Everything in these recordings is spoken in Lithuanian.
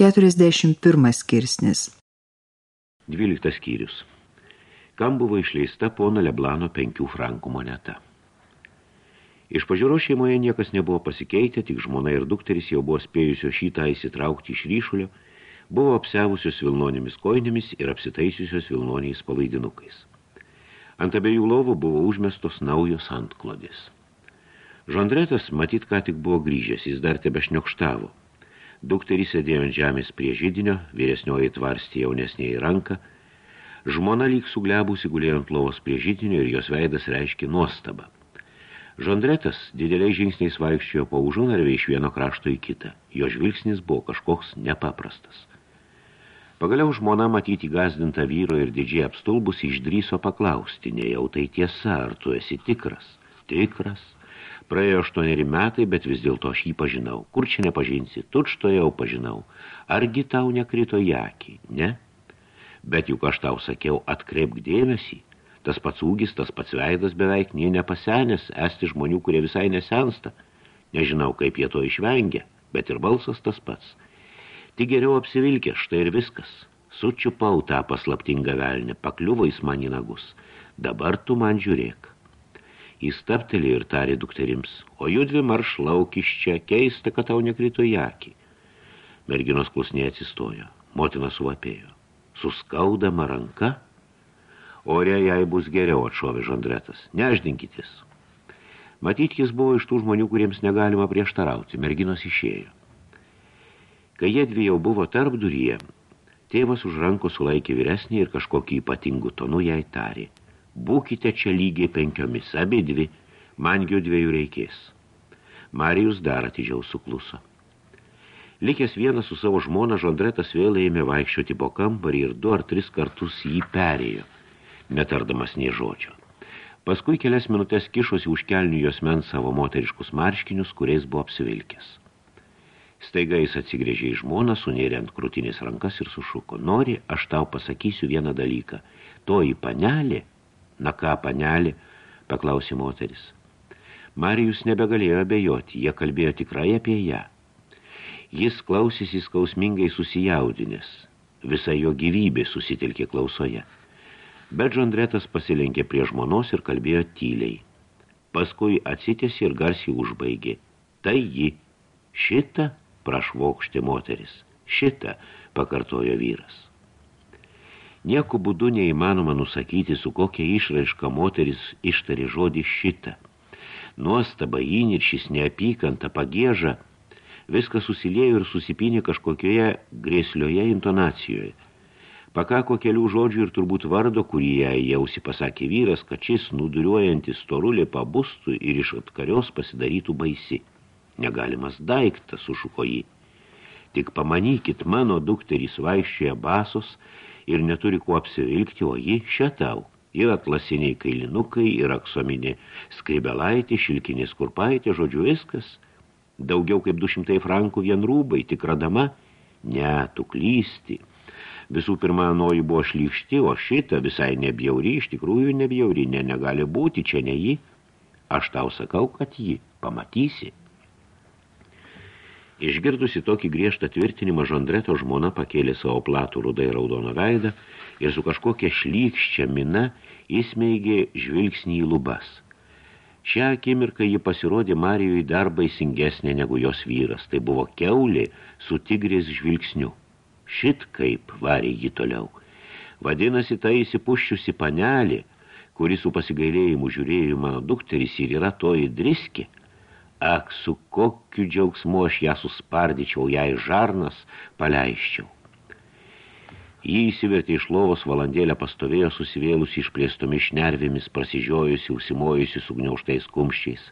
41 skirsnis. 12 skyrius. Kam buvo išleista pono Leblano penkių frankų moneta. Iš pažiūros šeimoje niekas nebuvo pasikeitę, tik žmona ir dukteris jau buvo spėjusio šitą įsitraukti iš ryšulio, buvo apsevusios vilnonėmis koinėmis ir apsitaisiusios vilnoniais palaidinukais. Ant abiejų lovų buvo užmestos naujos antklodės. Žondretas, matyt, ką tik buvo grįžęs, jis dar tebe šniokštavo. Dukterys sėdėjo ant žemės prie žydinio, vyresnioji tvarstė jaunesnėje ranką. Žmona lyg suglebusi gulėjo ant lovos prie žydinio ir jos veidas reiškė nuostabą. Žondretas dideliais žingsniais vaikščiojo po užunarvę iš vieno krašto į kitą. Jo žvilgsnis buvo kažkoks nepaprastas. Pagaliau žmona matyti gazdintą vyro ir didžiai apstulbus išdryso paklausti, nejau tai tiesa, ar tu esi tikras. Tikras, Praėjo aštuoneri metai, bet vis dėlto aš jį pažinau. Kur čia nepažinsi? Tučto jau pažinau. Argi tau nekrito į akį? Ne? Bet juk aš tau sakiau, atkreipk dėmesį. Tas pats ūgis, tas pats veidas beveik nie nepasenęs, esti žmonių, kurie visai nesensta. Nežinau, kaip jie to išvengia, bet ir balsas tas pats. Tik geriau apsivilkė, štai ir viskas. Sučiupau tą paslaptingą velnę, pakliuvo jis man į nagus. Dabar tu man žiūrėk. Jis taptelė ir tarė dukterims, o judvi marš lauk iš čia, keista, kad tau nekrito į akį. Merginos klusnė atsistojo, motina suvapėjo. Suskaudama ranka? Ore jai bus geriau, atšovė žandretas. Neždinkitis. Matyt, jis buvo iš tų žmonių, kuriems negalima prieštarauti. Merginos išėjo. Kai jie dvi jau buvo tarp duryje, tėvas už ranko sulaikė vyresnį ir kažkokį ypatingų tonų jai tarė – būkite čia lygiai penkiomis, abi dvi, man jų dviejų reikės. Marijus dar atidžiau sukluso. Likęs vienas su savo žmona, Žondretas vėl ėmė vaikščioti po kambarį ir du ar tris kartus jį perėjo, netardamas nie žodžio. Paskui kelias minutės kišosi už kelnių jos men savo moteriškus marškinius, kuriais buvo apsivilkęs. Staiga jis atsigrėžė į žmoną, sunėrė ant krūtinės rankas ir sušuko. Nori, aš tau pasakysiu vieną dalyką. Toji panelė Na ką, panelį, paklausė moteris. Marijus nebegalėjo abejoti, jie kalbėjo tikrai apie ją. Jis klausėsi skausmingai susijaudinės, visa jo gyvybė susitelkė klausoje. Bet Žondretas pasilenkė prie žmonos ir kalbėjo tyliai. Paskui atsitėsi ir garsiai užbaigė. Tai ji. Šitą, prašvokštė moteris. Šitą, pakartojo vyras. Nieku būdu neįmanoma nusakyti, su kokia išraiška moteris ištarė žodį šitą. Nuostaba, įniršis, neapykanta, pagėža, viskas susilėjo ir susipinė kažkokioje grėslioje intonacijoje. Pakako kelių žodžių ir turbūt vardo, kurį jai jausi pasakė vyras, kad šis nuduriuojantis storulė pabustų ir iš atkarios pasidarytų baisi. Negalimas daiktas, sušuko jį. Tik pamanykit, mano dukterys vaikščioje basos, ir neturi kuo apsivilkti, o ji šetau. Ir atlasiniai kailinukai, ir aksominė skribelaitė, šilkinės kurpaitė, žodžiu viskas. Daugiau kaip 200 frankų vien rūbai, tik radama, ne, tu klysti. Visų pirma, anoji buvo šlykšti, o šita visai nebjauri, iš tikrųjų nebjauri, ne, negali būti, čia ne ji. Aš tau sakau, kad ji, pamatysi. Išgirdusi tokį griežtą tvirtinimą, Žandreto žmona pakėlė savo platų rudai raudoną veidą ir su kažkokia šlykščia mina įsmeigė žvilgsnį į lubas. Šią akimirką ji pasirodė Marijui dar baisingesnė negu jos vyras. Tai buvo keulė su tigrės žvilgsniu. Šit kaip varė jį toliau. Vadinasi, tai įsipuščiusi panelė, kuri su pasigailėjimu žiūrėjo mano dukteris ir yra toji driskė – Ak, su kokiu džiaugsmu aš ją suspardyčiau, jai žarnas paleiščiau. Jį įsivertė iš lovos, valandėlę pastovėjo susivėlusi išplėstomis šnervėmis, prasižiojusi, užsimojusi su gniauštais kumščiais.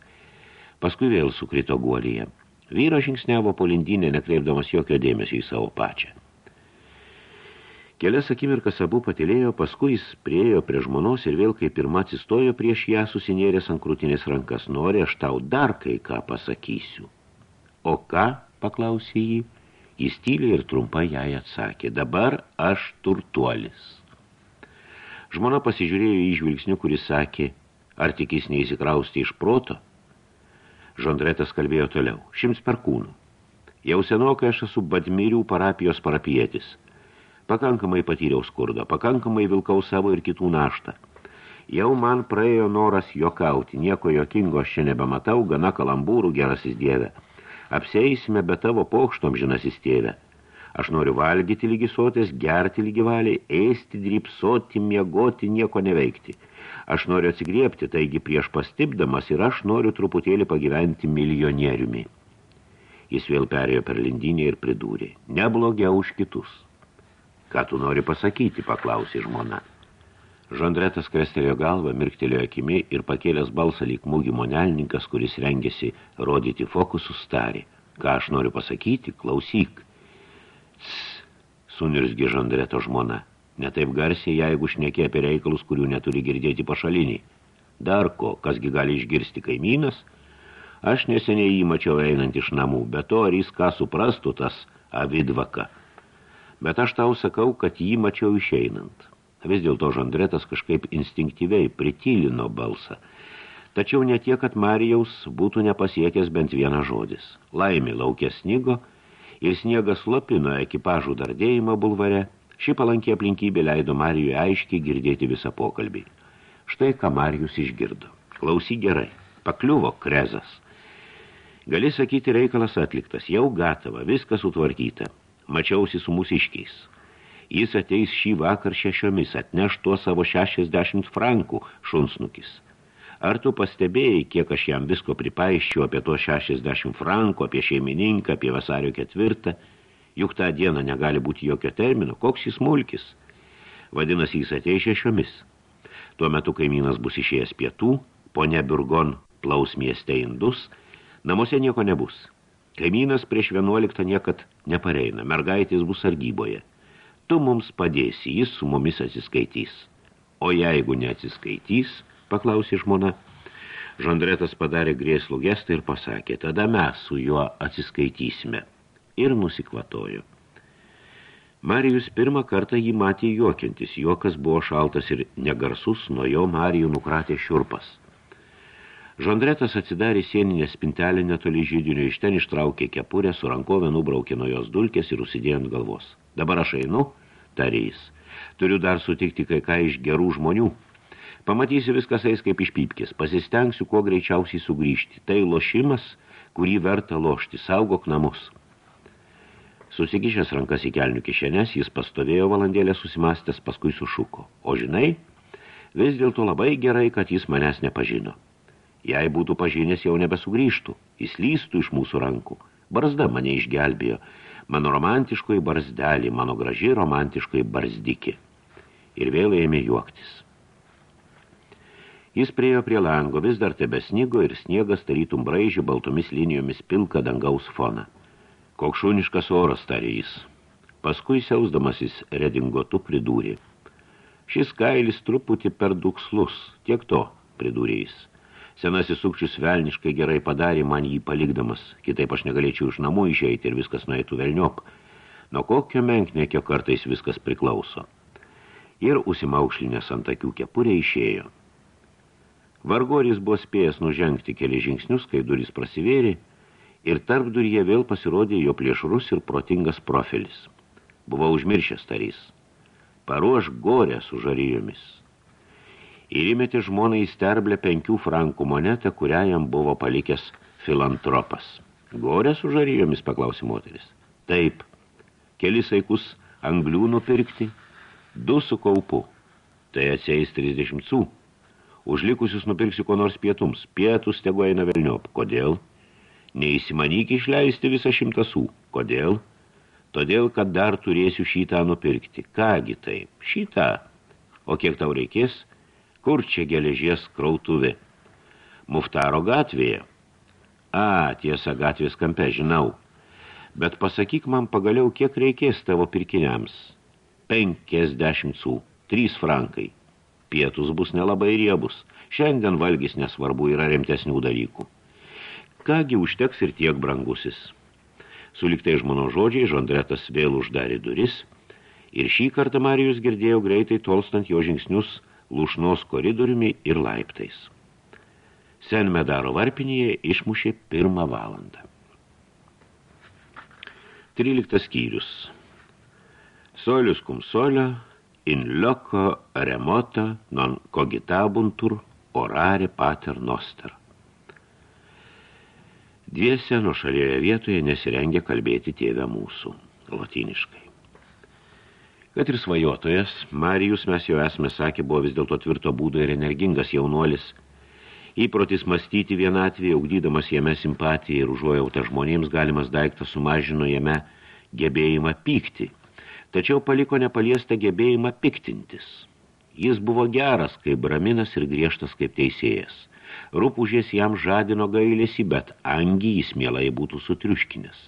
Paskui vėl sukrito guolyje. Vyras žingsniavo po lindinę, nekreipdamas jokio dėmesio į savo pačią. Kelias akimirkas abu patilėjo, paskui jis priejo prie žmonos ir vėl kaip pirma atsistojo prieš ją susinėręs ant krūtinės rankas. Nori, aš tau dar kai ką pasakysiu. O ką, paklausė jį, jis tyliai ir trumpai jai atsakė. Dabar aš turtuolis. Žmona pasižiūrėjo į žvilgsnių, kuris sakė, ar tik jis neįsikrausti iš proto. Žondretas kalbėjo toliau. Šims per kūnų. Jau senokai aš esu Badmirių parapijos parapietis. Pakankamai patyriau skurdą, pakankamai vilkau savo ir kitų naštą. Jau man praėjo noras jokauti, nieko jokingo aš čia nebematau, gana kalambūrų gerasis dieve. Apseisime be tavo pokštom žinasis tėve. Aš noriu valgyti lygi sotės, gerti lygi valiai, ėsti, dripsoti, miegoti, nieko neveikti. Aš noriu atsigriepti, taigi prieš pastipdamas ir aš noriu truputėlį pagyventi milijonieriumi. Jis vėl perėjo per lindinį ir pridūrė. Neblogiau už kitus. Ką tu nori pasakyti, paklausė žmona. Žandretas krestelėjo galvą, mirktelėjo akimi ir pakėlęs balsą lyg mūgi monelninkas, kuris rengėsi rodyti fokusus, tarė. Ką aš noriu pasakyti, klausyk. Cs, sunirsgi Žandreto žmona. Netaip garsiai, jeigu šnekė apie reikalus, kurių neturi girdėti pašaliniai. Dar ko, kasgi gali išgirsti kaimynas? Aš neseniai jį mačiau einant iš namų, bet to ar jis ką suprastų tas avidvaka. Bet aš tau sakau, kad jį mačiau išeinant. Vis dėlto Žandretas kažkaip instinktyviai pritylino balsą. Tačiau ne tiek, kad Marijaus būtų nepasiekęs bent vienas žodis. Laimė laukė snigo ir sniegas slopino ekipažų dardėjimą bulvare. Ši palankė aplinkybė leido Marijui aiškiai girdėti visą pokalbį. Štai ką Marijus išgirdo. Klausy gerai. Pakliuvo krezas. Gali sakyti, reikalas atliktas. Jau gatava, viskas sutvarkyta. Mačiausi su mūsiškiais. Jis ateis šį vakar šešiomis, atneš tuo savo 60 frankų šunsnukis. Ar tu pastebėjai, kiek aš jam visko pripaiščiau apie to 60 frankų, apie šeimininką, apie vasario ketvirtą? Juk tą dieną negali būti jokio termino, koks jis mulkis. Vadinasi, jis ateis šešiomis. Tuo metu kaimynas bus išėjęs pietų, ponia Burgon plaus mieste indus, namuose nieko nebus. Kaimynas prieš 11 niekad nepareina, mergaitės bus sargyboje tu mums padėsi, jis su mumis atsiskaitys. O jeigu neatsiskaitys, paklausė žmona, Žandretas padarė grėslų gestą ir pasakė, tada mes su juo atsiskaitysime. Ir nusikvatojo. Marijus pirmą kartą jį matė juokintis, juokas buvo šaltas ir negarsus, nuo jo Marijų nukratė šiurpas. Žandretas atsidarė sieninę spintelę netoli žydinio, iš ten ištraukė kepurę, su rankovė nubraukė nuo jos dulkės ir užsidėjo ant galvos. Dabar aš einu, tarė jis. Turiu dar sutikti kai ką iš gerų žmonių. Pamatysi viskas eis kaip iš pypkės. Pasistengsiu kuo greičiausiai sugrįžti. Tai lošimas, kurį verta lošti. Saugok namus. Susikišęs rankas į kelnių kišenės, jis pastovėjo valandėlę susimastęs, paskui sušuko. O žinai, vis dėlto labai gerai, kad jis manęs nepažino. Jei būtų pažinęs, jau nebesugrįžtų. Jis lystų iš mūsų rankų. Barzda mane išgelbėjo mano romantiškoji barzdelį, mano graži romantiškoji barzdikė. Ir vėl ėmė juoktis. Jis priejo prie lango, vis dar tebesnygo ir sniegas tarytum braižė baltomis linijomis pilką dangaus foną. Kokšūniškas oras, tarė jis. Paskui siausdamasis redingotu pridūrė. Šis kailis truputį per dukslus, tiek to, pridūrė jis. Senasis sukčius velniškai gerai padarė man jį palikdamas, kitaip aš negalėčiau iš namų išeiti ir viskas nueitų velniop. Nuo kokio menknekio kartais viskas priklauso. Ir užsimaukšlinės ant akių kepurė išėjo. Vargoris buvo spėjęs nužengti keli žingsnius, kai durys prasivėrė, ir tarp duryje vėl pasirodė jo plėšrus ir protingas profilis. Buvo užmiršęs tarys. Paruoš gorę su žarijomis ir įmetė žmonai į sterblę penkių frankų monetą, kurią jam buvo palikęs filantropas. Gorė su žarijomis, paklausė moteris. Taip, kelis aikus anglių nupirkti, du su kaupu. Tai atsieis 30 sų. Užlikusius nupirksiu ko nors pietums. Pietus tegu eina velniop. Kodėl? Neįsimanyk išleisti visą šimtą sų. Kodėl? Todėl, kad dar turėsiu šitą nupirkti. Kągi taip? Šitą. O kiek tau reikės? Kur čia geležies krautuvė? Muftaro gatvėje. A, tiesa, gatvės kampe, žinau. Bet pasakyk man pagaliau, kiek reikės tavo pirkiniams. Penkiasdešimt sų, trys frankai. Pietus bus nelabai riebus. Šiandien valgys nesvarbu yra rimtesnių dalykų. Kągi užteks ir tiek brangusis. Suliktai žmano žodžiai, Žondretas vėl uždarė duris, ir šį kartą Marijus girdėjo greitai tolstant jo žingsnius lūšnos koridoriumi ir laiptais. Senmedaro varpinėje išmušė pirmą valandą. 13 skyrius. Solius cum solio, in loco remota non cogitabuntur orare pater noster. Dviese nuo šalioje vietoje nesirengė kalbėti tėvę mūsų, latiniškai. Kad ir svajotojas, Marijus, mes jau esame sakę, buvo vis dėlto tvirto būdo ir energingas jaunuolis – Įprotis mąstyti vienatvėje, augdydamas jame simpatiją ir užuojautą žmonėms, galimas daiktas sumažino jame gebėjimą pykti, tačiau paliko nepaliestą gebėjimą piktintis. Jis buvo geras kaip braminas ir griežtas kaip teisėjas. Rūpužės jam žadino gailėsi, bet angį jis mielai būtų sutriuškinęs.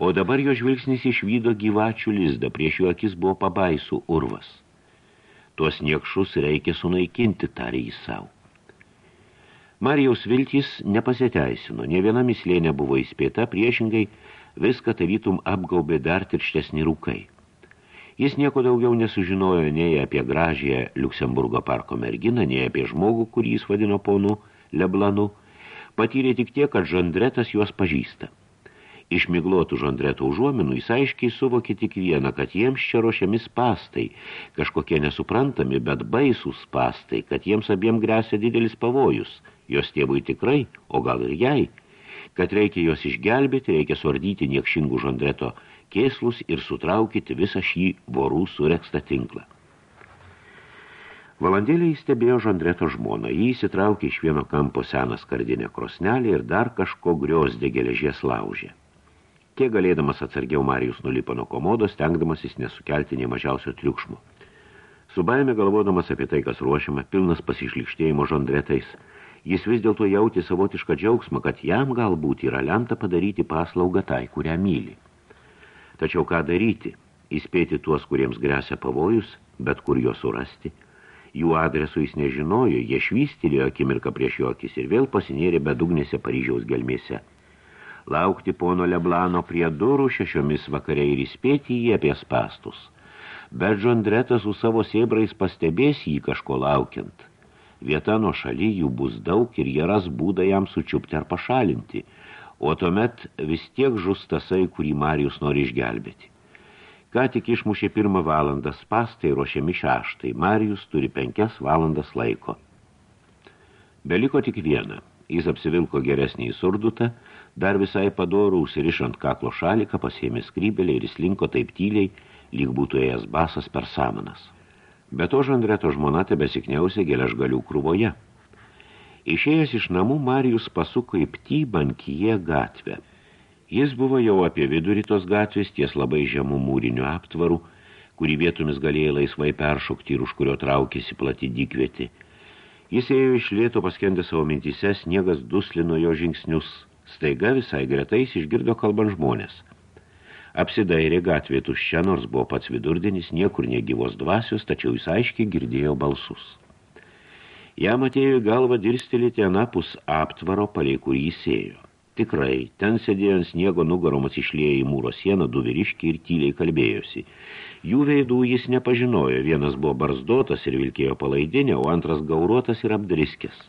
O dabar jo žvilgsnis išvydo gyvačių lizdą, prieš jų akis buvo pabaisų urvas. Tuos niekšus reikia sunaikinti, tarė jis savo. Marijaus viltys nepasiteisino, ne viena mislė nebuvo įspėta, priešingai viską tarytum apgaubė dar tirštesni rūkai. Jis nieko daugiau nesužinojo nei apie gražią Liuksemburgo parko merginą, nei apie žmogų, kurį jis vadino ponu Leblanu, patyrė tik tiek, kad Žandretas juos pažįsta. Iš miglotų žandreto užuominų jis aiškiai suvokė tik vieną, kad jiems čia ruošiami spastai, kažkokie nesuprantami, bet baisūs spastai, kad jiems abiem grėsia didelis pavojus, jos tėvui tikrai, o gal ir jai, kad reikia jos išgelbėti, reikia suardyti niekšingų žandreto kėslus ir sutraukyti visą šį vorų surekstą tinklą. Valandėlį įstebėjo žandreto žmoną, jį įsitraukė iš vieno kampo seną skardinę krosnelį ir dar kažko griosdė geležies laužė. Kiek galėdamas atsargiau Marijus nulipo nuo komodos, stengdamasis nesukelti nei mažiausio triukšmo. Su baime galvodamas apie tai, kas ruošiama, pilnas pasišlikštėjimo žandretais, jis vis dėlto jauti savotišką džiaugsmą, kad jam galbūt yra lemta padaryti paslaugą tai, kurią myli. Tačiau ką daryti? Įspėti tuos, kuriems grėsia pavojus, bet kur jo surasti. Jų adresų jis nežinojo, jie švystelėjo akimirką prieš jo akis ir vėl pasinėrė bedugnėse Paryžiaus gelmėse laukti pono Leblano prie durų šešiomis vakare ir įspėti jį apie spastus. Bet Žondretas su savo sėbrais pastebės jį kažko laukiant. Vieta nuo šaly jų bus daug ir jie ras būdą jam sučiupti ar pašalinti, o tuomet vis tiek žus tasai, kurį Marijus nori išgelbėti. Ką tik išmušė pirmą valandą spastai, ruošiami šeštai, Marijus turi penkias valandas laiko. Beliko tik vieną. Jis apsivilko geresnį surdutą, Dar visai padorų užsirišant kaklo šaliką, pasėmė skrybelį ir įslinko taip tyliai, lyg būtų ėjęs basas per samanas. Be to žandreto žmona tebesikniausė geležgalių krūvoje. Išėjęs iš namų, Marijus pasuko į ptybankyje gatvę. Jis buvo jau apie vidurį tos gatvės ties labai žemų mūrinių aptvarų, kurį vietomis galėjo laisvai peršokti ir už kurio traukėsi plati dykvieti. Jis ėjo iš lėto paskendė savo mintise, sniegas duslino jo žingsnius – Staiga visai gretais išgirdo kalbant žmonės. Apsidairė gatvė tuščia, nors buvo pats vidurdienis, niekur negyvos dvasios, tačiau jis aiškiai girdėjo balsus. Jam atėjo į galvą dirstelėti anapus aptvaro, palei kurį jis ėjo. Tikrai, ten sėdėjo ant sniego nugaromas išlėjo į mūro sieną du vyriškiai ir tyliai kalbėjosi. Jų veidų jis nepažinojo, vienas buvo barzdotas ir vilkėjo palaidinę, o antras gauruotas ir apdriskęs.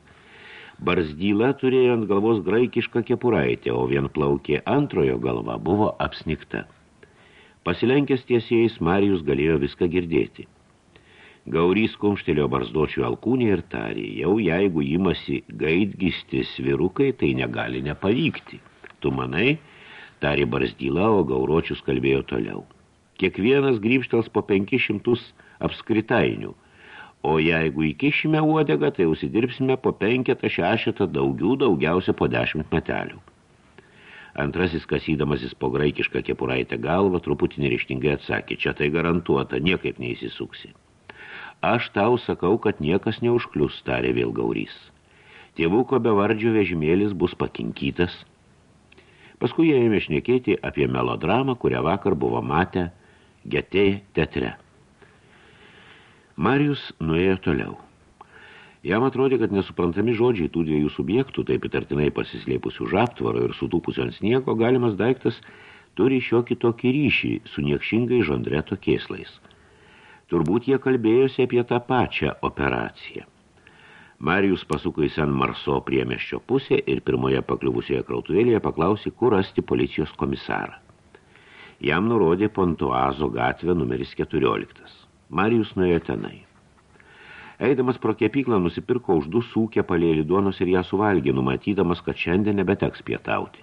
Barzdyla turėjo ant galvos graikišką kepuraitę, o vien plaukė antrojo galva buvo apsnikta. Pasilenkęs tiesiais, Marijus galėjo viską girdėti. Gaurys kumštelio barzdočių alkūnį ir tarė, jau jeigu imasi gaidgisti svirukai, tai negali nepavykti. Tu manai, tarė barzdyla, o gauročius kalbėjo toliau. Kiekvienas grįžtels po penkišimtus apskritainių – O jeigu įkišime uodegą, tai užsidirbsime po penketą šešetą daugių, daugiausia po dešimt metelių. Antrasis, kasydamasis po graikišką kepuraitę galvą, truputį nerištingai atsakė, čia tai garantuota, niekaip neįsisuksi. Aš tau sakau, kad niekas neužklius, tarė vėl gaurys. Tėvuko bevardžio vežimėlis bus pakinkytas. Paskui jie ėmė šnekėti apie melodramą, kurią vakar buvo matę Getė teatre. Marijus nuėjo toliau. Jam atrodė, kad nesuprantami žodžiai tų dviejų subjektų, taip įtartinai pasislėpusių už aptvaro ir sutūpusio ant sniego, galimas daiktas turi šiokį tokį ryšį su niekšingai žandreto kėslais. Turbūt jie kalbėjosi apie tą pačią operaciją. Marijus pasuko į San Marso priemeščio pusę ir pirmoje pakliuvusioje krautuvėlėje paklausė, kur rasti policijos komisarą. Jam nurodė Pontuazo gatvė numeris 14. Marijus nuėjo tenai. Eidamas pro kepyklą nusipirko už du sūkę palėlį duonos ir ją suvalgė, numatydamas, kad šiandien nebeteks pietauti.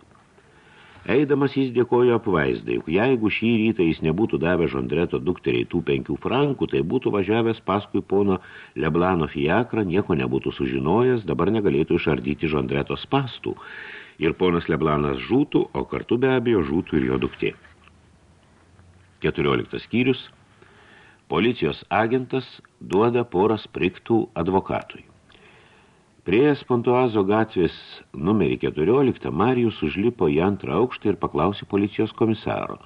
Eidamas jis dėkojo apvaizdai, jeigu šį rytą jis nebūtų davę Žondreto dukteriai tų penkių frankų, tai būtų važiavęs paskui pono Leblano fiakrą, nieko nebūtų sužinojęs, dabar negalėtų išardyti Žondreto spastų. Ir ponas Leblanas žūtų, o kartu be abejo žūtų ir jo duktė. 14 skyrius. Policijos agentas duoda porą spriktų advokatui. Prieės Pontuazo gatvės numerį 14, Marijus užlipo į antrą aukštą ir paklausė policijos komisaro.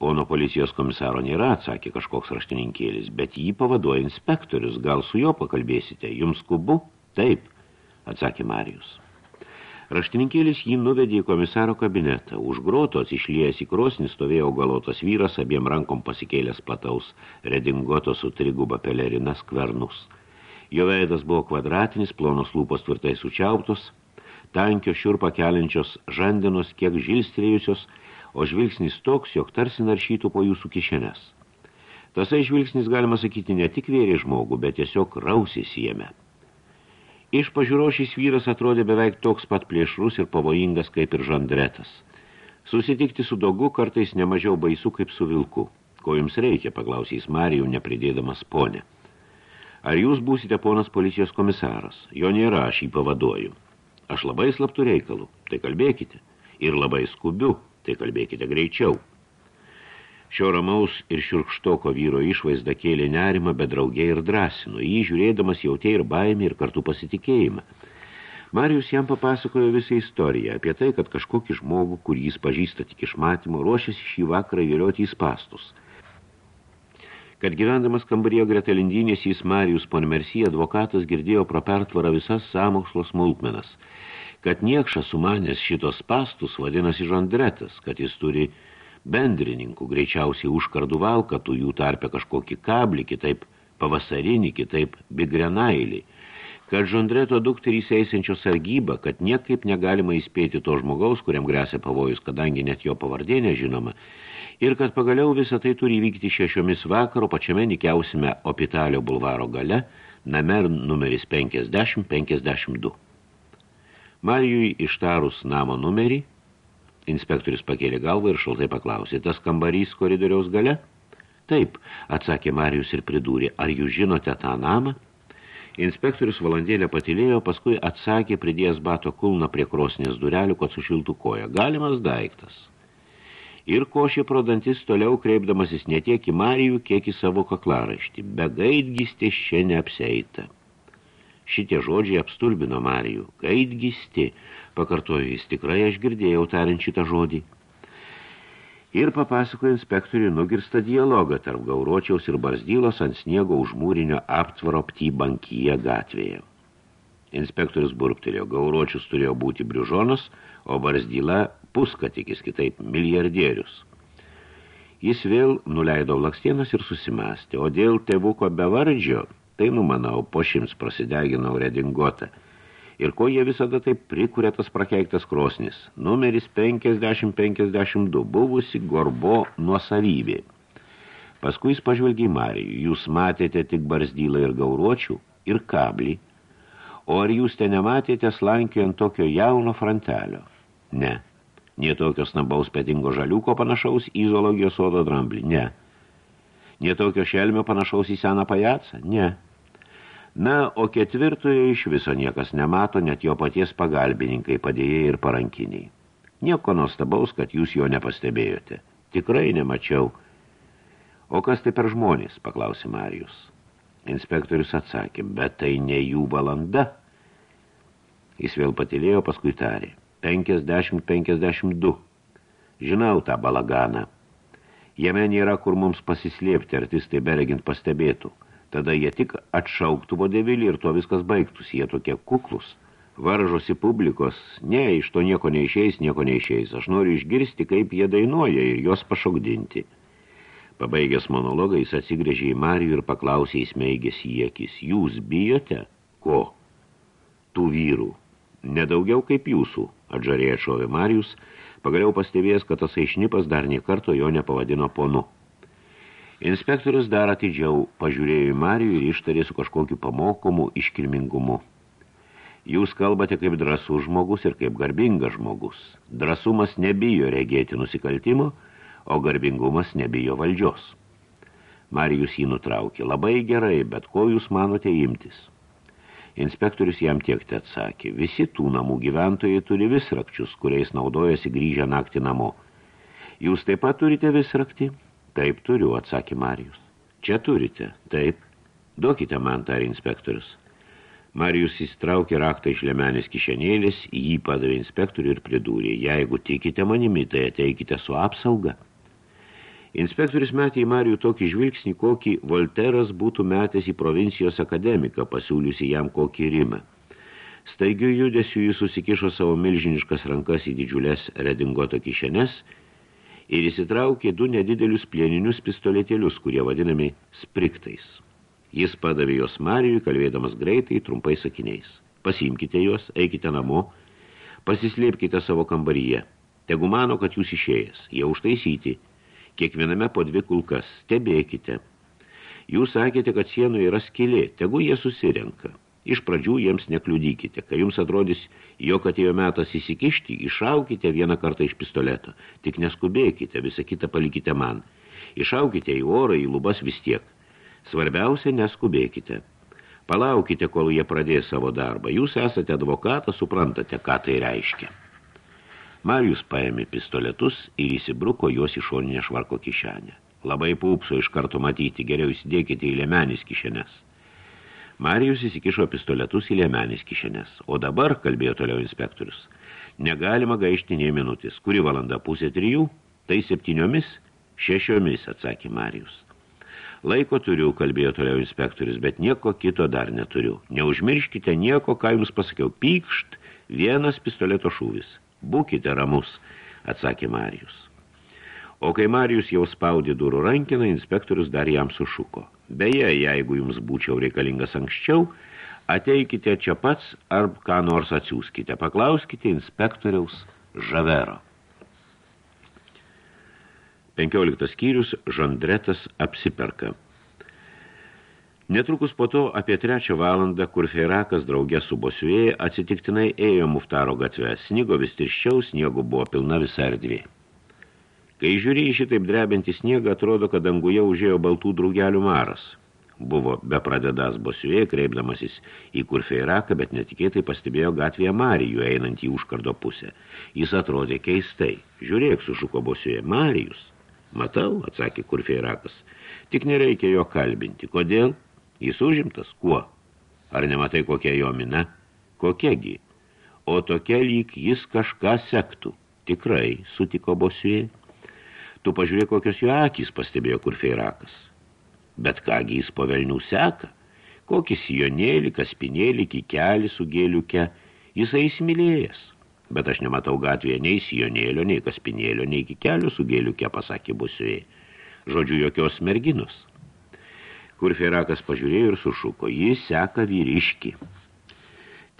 Pono policijos komisaro nėra, atsakė kažkoks raštininkėlis, bet jį pavaduoja inspektorius, gal su juo pakalbėsite, jums skubu? Taip, atsakė Marijus. Raštininkėlis jį nuvedė į komisaro kabinetą. Už grotos išliejęs į krosnį stovėjo galotas vyras, abiem rankom pasikėlęs plataus redingoto su triguba pelerina skvernus. Jo veidas buvo kvadratinis, plonos lūpos tvirtai sučiauptos, tankio šiurpa keliančios žandinos kiek žilstrėjusios, o žvilgsnis toks, jog tarsi naršytų po jūsų kišenes. Tasai žvilgsnis, galima sakyti, ne tik vėrė žmogų, bet tiesiog rausys jame. Iš pažiūro šis vyras atrodė beveik toks pat plėšrus ir pavojingas kaip ir žandretas. Susitikti su dogu kartais nemažiau baisu kaip su vilku. Ko jums reikia, paklausė jis Marijų, nepridėdamas ponę. Ar jūs būsite ponas policijos komisaras? Jo nėra, aš jį pavaduoju. Aš labai slaptų reikalų, tai kalbėkite. Ir labai skubiu, tai kalbėkite greičiau. Šio ramaus ir šiurkštoko vyro išvaizda kėlė nerimą, bet draugė ir drąsino. Jį žiūrėdamas jautė ir baimį, ir kartu pasitikėjimą. Marijus jam papasakojo visą istoriją apie tai, kad kažkokį žmogų, kurį jis pažįsta tik iš matymo, ruošiasi šį vakarą vėlioti į spastus – kad gyvendamas kambaryje greta lindynės jis Marijus Ponmersy advokatas girdėjo pro pertvarą visas samokslo smulkmenas, kad niekšas sumanęs šitos pastus vadinasi žandretas, kad jis turi bendrininkų, greičiausiai užkardų valkatų, jų tarpe kažkokį kablį, kitaip pavasarinį, kitaip bigrenailį, kad žandreto dukterys eisinčio sargybą, kad niekaip negalima įspėti to žmogaus, kuriam grėsia pavojus, kadangi net jo pavardė nežinoma, ir kad pagaliau visą tai turi vykti šešiomis vakaro pačiame nikiausime Opitalio bulvaro gale, name numeris 50-52. Marijui ištarus namo numerį, inspektorius pakėlė galvą ir šaltai paklausė, tas kambarys koridoriaus gale? Taip, atsakė Marijus ir pridūrė, ar jūs žinote tą namą? Inspektorius valandėlę patilėjo, paskui atsakė, pridėjęs bato kulną prie krosnės durelių, kad sušiltų koją. Galimas daiktas ir košė pro dantis toliau kreipdamasis ne tiek į Marijų, kiek į savo kaklaraštį. Be gaidgystė čia neapseita. Šitie žodžiai apstulbino Marijų. Gaidgysti, pakartojo jis, tikrai aš girdėjau tariant šitą žodį. Ir papasakojo inspektoriui nugirstą dialogą tarp Gauročiaus ir Barzdylos ant sniego užmūrinio aptvaro ptybankyje gatvėje. Inspektorius burptelėjo, Gauročius turėjo būti briužonas, o Barzdyla puskatikis, kitaip milijardierius. Jis vėl nuleido lakstienas ir susimastė, o dėl tėvuko bevardžio, tai numanau, po šims prasideginau redingotą. Ir ko jie visada taip prikuria tas prakeiktas krosnis? Numeris 5052, buvusi Gorbo nuosavybė. Paskui jis pažvelgė į Marijų. Jūs matėte tik barzdylą ir gauruočių ir kablį. O ar jūs te nematėte slankiojant tokio jauno frontelio? Ne. Nie tokio snabaus petingo žaliuko panašaus į zoologijos sodo dramblį. Ne. Nie tokio šelmio panašaus į seną pajacą. Ne. Na, o ketvirtojo iš viso niekas nemato, net jo paties pagalbininkai, padėjėjai ir parankiniai. Nieko nuostabaus, kad jūs jo nepastebėjote. Tikrai nemačiau. O kas tai per žmonės, paklausė Marijus. Inspektorius atsakė, bet tai ne jų valanda. Jis vėl patilėjo, paskui tarė. 50-52. Žinau tą balaganą. Jame nėra kur mums pasislėpti, artistai beregint pastebėtų. Tada jie tik atšauktų vodėvilį ir to viskas baigtųsi. Jie tokie kuklus. Varžosi publikos. Ne, iš to nieko neišeis, nieko neišeis. Aš noriu išgirsti, kaip jie dainuoja ir jos pašokdinti. Pabaigęs monologą, jis atsigrėžė į Marijų ir paklausė įsmeigęs į akis. Jūs bijote? Ko? Tų vyrų. Nedaugiau kaip jūsų, atžarėja šovė Marijus, Pagaliau pastebėjęs, kad tasai šnipas dar nie karto jo nepavadino ponu. Inspektorius dar atidžiau pažiūrėjo į Marijų ir ištarė su kažkokiu pamokomu iškilmingumu. Jūs kalbate kaip drąsus žmogus ir kaip garbingas žmogus. Drąsumas nebijo regėti nusikaltimo, o garbingumas nebijo valdžios. Marijus jį nutraukė. Labai gerai, bet ko jūs manote imtis? Inspektorius jam tiek te atsakė. Visi tų namų gyventojai turi visrakčius, kuriais naudojasi grįžę naktį namo. Jūs taip pat turite visraktį? Taip turiu, atsakė Marijus. Čia turite? Taip. Duokite man, tarė inspektorius. Marijus įstraukė raktą iš lemenės kišenėlės, jį padavė inspektorių ir pridūrė, jeigu tikite manimi, tai ateikite su apsauga. Inspektorius metė į Marijų tokį žvilgsnį, kokį Volteras būtų metęs į provincijos akademiką, pasiūliusi jam kokį rimą. Staigiu judesiu jis susikišo savo milžiniškas rankas į didžiulės redingoto kišenes ir įsitraukė du nedidelius plieninius pistoletėlius, kurie vadinami spriktais. Jis padavė jos Marijui, kalbėdamas greitai, trumpai sakiniais. Pasiimkite juos, eikite namo, pasislėpkite savo kambaryje. Tegu mano, kad jūs išėjęs, jie užtaisyti – kiekviename po dvi kulkas. Stebėkite. Jūs sakėte, kad sienoje yra skilė, tegu jie susirenka. Iš pradžių jiems nekliudykite. Kai jums atrodys, jog atėjo metas įsikišti, išaukite vieną kartą iš pistoleto. Tik neskubėkite, visą kitą palikite man. Išaukite į orą, į lubas vis tiek. Svarbiausia, neskubėkite. Palaukite, kol jie pradės savo darbą. Jūs esate advokatas, suprantate, ką tai reiškia. Marijus paėmė pistoletus ir įsibruko juos į šoninę švarko kišenę. Labai pūpso iš karto matyti, geriau įsidėkite į lėmenis kišenes. Marijus įsikišo pistoletus į lėmenis kišenes. O dabar, kalbėjo toliau inspektorius, negalima gaišti nei minutės. Kuri valanda pusė trijų? Tai septyniomis? Šešiomis, atsakė Marijus. Laiko turiu, kalbėjo toliau inspektorius, bet nieko kito dar neturiu. Neužmirškite nieko, ką jums pasakiau. Pykšt, vienas pistoleto šūvis. Būkite ramus, atsakė Marijus. O kai Marijus jau spaudė durų rankiną, inspektorius dar jam sušuko. Beje, jeigu jums būčiau reikalingas anksčiau, ateikite čia pats ar ką nors atsiųskite. Paklauskite inspektoriaus Žavero. 15 skyrius Žandretas apsiperka. Netrukus po to apie trečią valandą, kur Feirakas draugė su Bosiuėje atsitiktinai ėjo muftaro gatvę. Snigo vis tirščiau, sniego buvo pilna visa erdvė. Kai žiūri į šitaip drebinti sniegą, atrodo, kad danguje užėjo baltų draugelių maras. Buvo bepradedas Bosiuėje, kreipdamasis į kur Feiraką, bet netikėtai pastebėjo gatvėje Marijų, einant į užkardo pusę. Jis atrodė keistai. Žiūrėk, sušuko Bosiuėje, Marijus. Matau, atsakė kur Feirakas. Tik nereikia jo kalbinti. Kodėl? Jis užimtas kuo? Ar nematai kokia jo mina? Kokiagi? O tokia lyg jis kažką sektų. Tikrai, sutiko bosijai. Tu pažiūrėk, kokios jo akys, pastebėjo kurfeirakas. Bet kągi jis po velnių seka? Kokį sijonėlį, kaspinėlį, kikelį su gėliuke, jisai įsimylėjęs. Bet aš nematau gatvėje nei sijonėlio, nei kaspinėlio, nei kikelio su gėliuke, pasakė busiai. Žodžiu, jokios merginos kur Ferakas pažiūrėjo ir sušuko, jis seka vyriškį.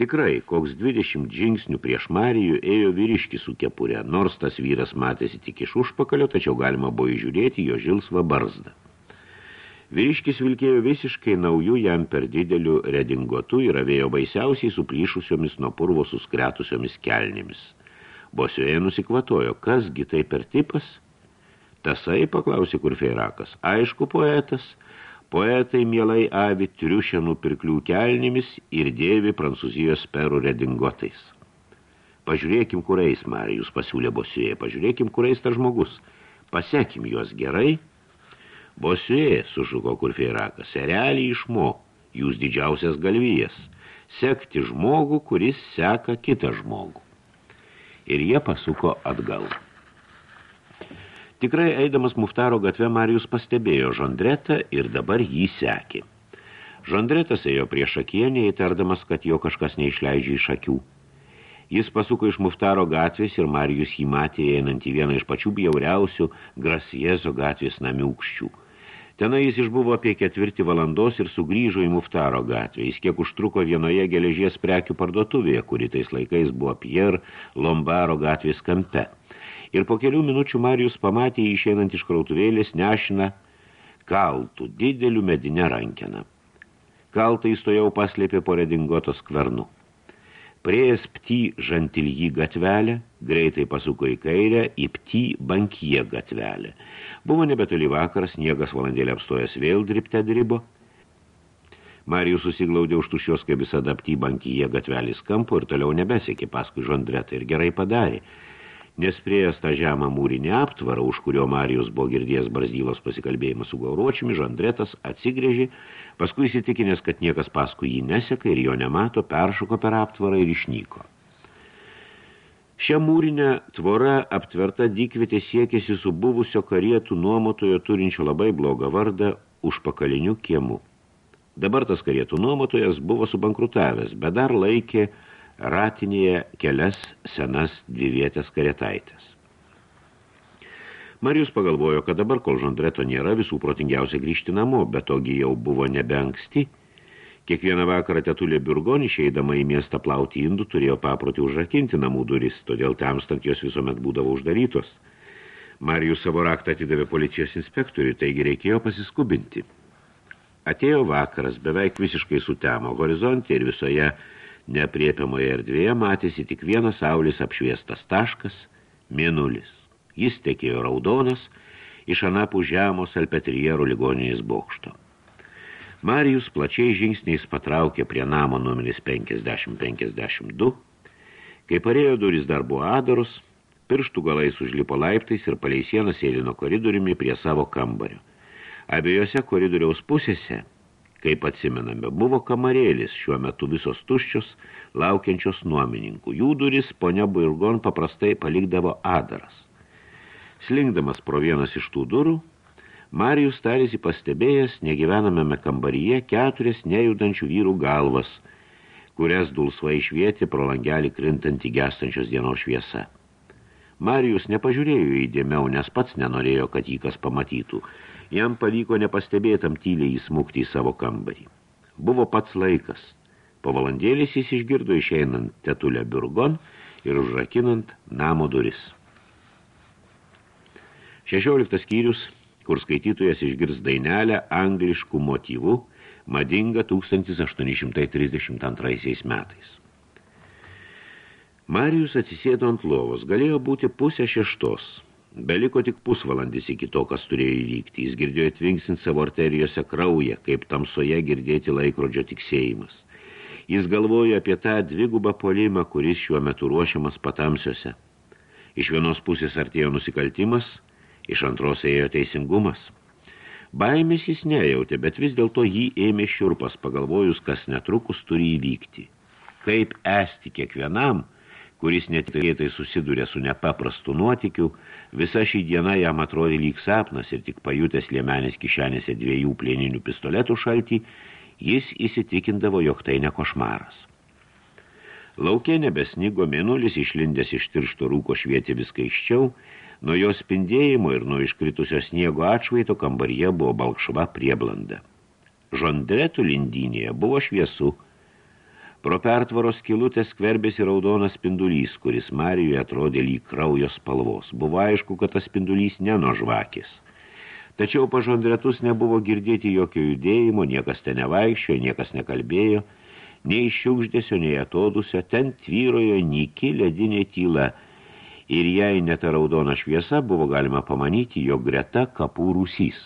Tikrai, koks 20 žingsnių prieš Marijų ėjo vyriškį su kepurė, nors tas vyras matėsi tik iš užpakalio, tačiau galima buvo įžiūrėti jo žilsvą barzdą. Vyriškis vilkėjo visiškai naujų jam per didelių redingotų ir avėjo baisiausiai suplyšusiomis nuo purvo suskretusiomis kelnėmis. Bosioje nusikvatojo, kasgi tai per tipas? Tasai paklausė kur feirakas. Aišku, poetas – Poetai mielai avi triušenų pirklių kelnimis ir dėvi prancūzijos perų redingotais. Pažiūrėkim, kuriais, Marijus pasiūlė Bosėje, pažiūrėkim, kuriais ta žmogus. Pasekim juos gerai. Bosėje, sušuko kurfeirakas, serialiai išmo, jūs didžiausias galvijas, sekti žmogų, kuris seka kitą žmogų. Ir jie pasuko atgal. Tikrai eidamas Muftaro gatve Marijus pastebėjo Žondretą ir dabar jį sekė. Žondretas ėjo prieš akienį, įtardamas, kad jo kažkas neišleidžia iš akių. Jis pasuko iš Muftaro gatvės ir Marijus jį matė einant į vieną iš pačių bjauriausių Grasiezo gatvės namiūkščių. Tenai jis išbuvo apie ketvirtį valandos ir sugrįžo į Muftaro gatvę. Jis kiek užtruko vienoje geležies prekių parduotuvėje, kuri tais laikais buvo Pierre Lombaro gatvės kampe. Ir po kelių minučių Marijus pamatė išeinant iš krautuvėlės nešiną kaltų didelių medinę rankeną. Kaltą įstojau paslėpė po redingotos skvernu. Prieės pty žantiljį gatvelę, greitai pasuko į kairę, į pty bankie gatvelę. Buvo nebetoli vakaras, sniegas valandėlė apstojęs vėl dripte dribo. Marijus susiglaudė už tušios, kaip visada pty bankyje gatvelis kampo ir toliau nebesiekė paskui žandretą ir gerai padarė – nes priejas tą žemą mūrinį aptvarą, už kurio Marijus buvo girdėjęs Brazdylos pasikalbėjimą su Gauročiumi, Žandretas atsigrėžė, paskui įsitikinęs, kad niekas paskui jį neseka ir jo nemato, peršoko per aptvarą ir išnyko. Šią mūrinę tvorą aptverta dykvietė siekėsi su buvusio karietų nuomotojo turinčio labai blogą vardą už pakalinių kiemų. Dabar tas karietų nuomotojas buvo subankrutavęs, bet dar laikė ratinėje kelias senas dvivietės karetaitės. Marijus pagalvojo, kad dabar, kol žandreto nėra, visų protingiausia grįžti namo, bet togi jau buvo nebe anksti. Kiekvieną vakarą tetulė Biurgon, išeidama į miestą plauti indų, turėjo paprotį užrakinti namų duris, todėl temstant jos visuomet būdavo uždarytos. Marijus savo raktą atidavė policijos inspektoriui, taigi reikėjo pasiskubinti. Atėjo vakaras, beveik visiškai sutemo horizonte ir visoje Nepriepiamoje erdvėje matėsi tik vienas saulės apšviestas taškas – mėnulis. Jis tekėjo raudonas iš anapų žemo salpetriero ligoninės bokšto. Marijus plačiai žingsniais patraukė prie namo numeris 50-52. Kai parėjo duris dar buvo adaros, pirštų galais užlipo laiptais ir palei sieną sėlino koridoriumi prie savo kambario. Abiejose koridoriaus pusėse – Kaip atsimename, buvo kamarėlis, šiuo metu visos tuščios, laukiančios nuomininkų. Jų duris ponia Burgon paprastai palikdavo adaras. Slingdamas pro vienas iš tų durų, Marijus tarėsi pastebėjęs negyvenamame kambaryje keturias nejudančių vyrų galvas, kurias dulsvai švietė pro langelį krintantį gestančios dienos šviesa. Marijus nepažiūrėjo įdėmiau, nes pats nenorėjo, kad jį kas pamatytų – Jam pavyko nepastebėtam tyliai įsmukti į savo kambarį. Buvo pats laikas. Po valandėlis jis išgirdo išeinant tetulę Burgon ir užrakinant namo duris. 16 skyrius, kur skaitytojas išgirs dainelę angliškų motyvų, madinga 1832 metais. Marijus atsisėdo ant lovos, galėjo būti pusę šeštos – Beliko tik pusvalandis iki to, kas turėjo įvykti. Jis girdėjo tvinksint savo arterijose kraują, kaip tamsoje girdėti laikrodžio tiksėjimas. Jis galvojo apie tą dvigubą polimą, kuris šiuo metu ruošiamas patamsiuose. Iš vienos pusės artėjo nusikaltimas, iš antros ėjo teisingumas. Baimės jis nejautė, bet vis dėlto jį ėmė šiurpas, pagalvojus, kas netrukus turi įvykti. Kaip esti kiekvienam – kuris netikėtai susiduria su nepaprastu nuotikiu, visa šį dieną jam atrodė lyg sapnas ir tik pajutęs liemenės kišenėse dviejų plieninių pistoletų šaltį, jis įsitikindavo, jog tai ne košmaras. Laukė nebesnigo mėnulis išlindęs iš tiršto rūko švietė viską iščiau, nuo jo spindėjimo ir nuo iškritusio sniego atšvaito kambaryje buvo balkšva prieblanda. Žondretų lindynėje buvo šviesu, Pro pertvaros kilutės skverbėsi raudonas spindulys, kuris Marijui atrodė lyg kraujo spalvos. Buvo aišku, kad tas spindulys ne nuo žvakis. Tačiau pažondretus nebuvo girdėti jokio judėjimo, niekas ten nevaikščiojo, niekas nekalbėjo, nei šiukždėsio, nei atodusio, ten tvyrojo nyki ledinė tyla, ir jei net raudona šviesa buvo galima pamanyti, jog greta kapų rūsys.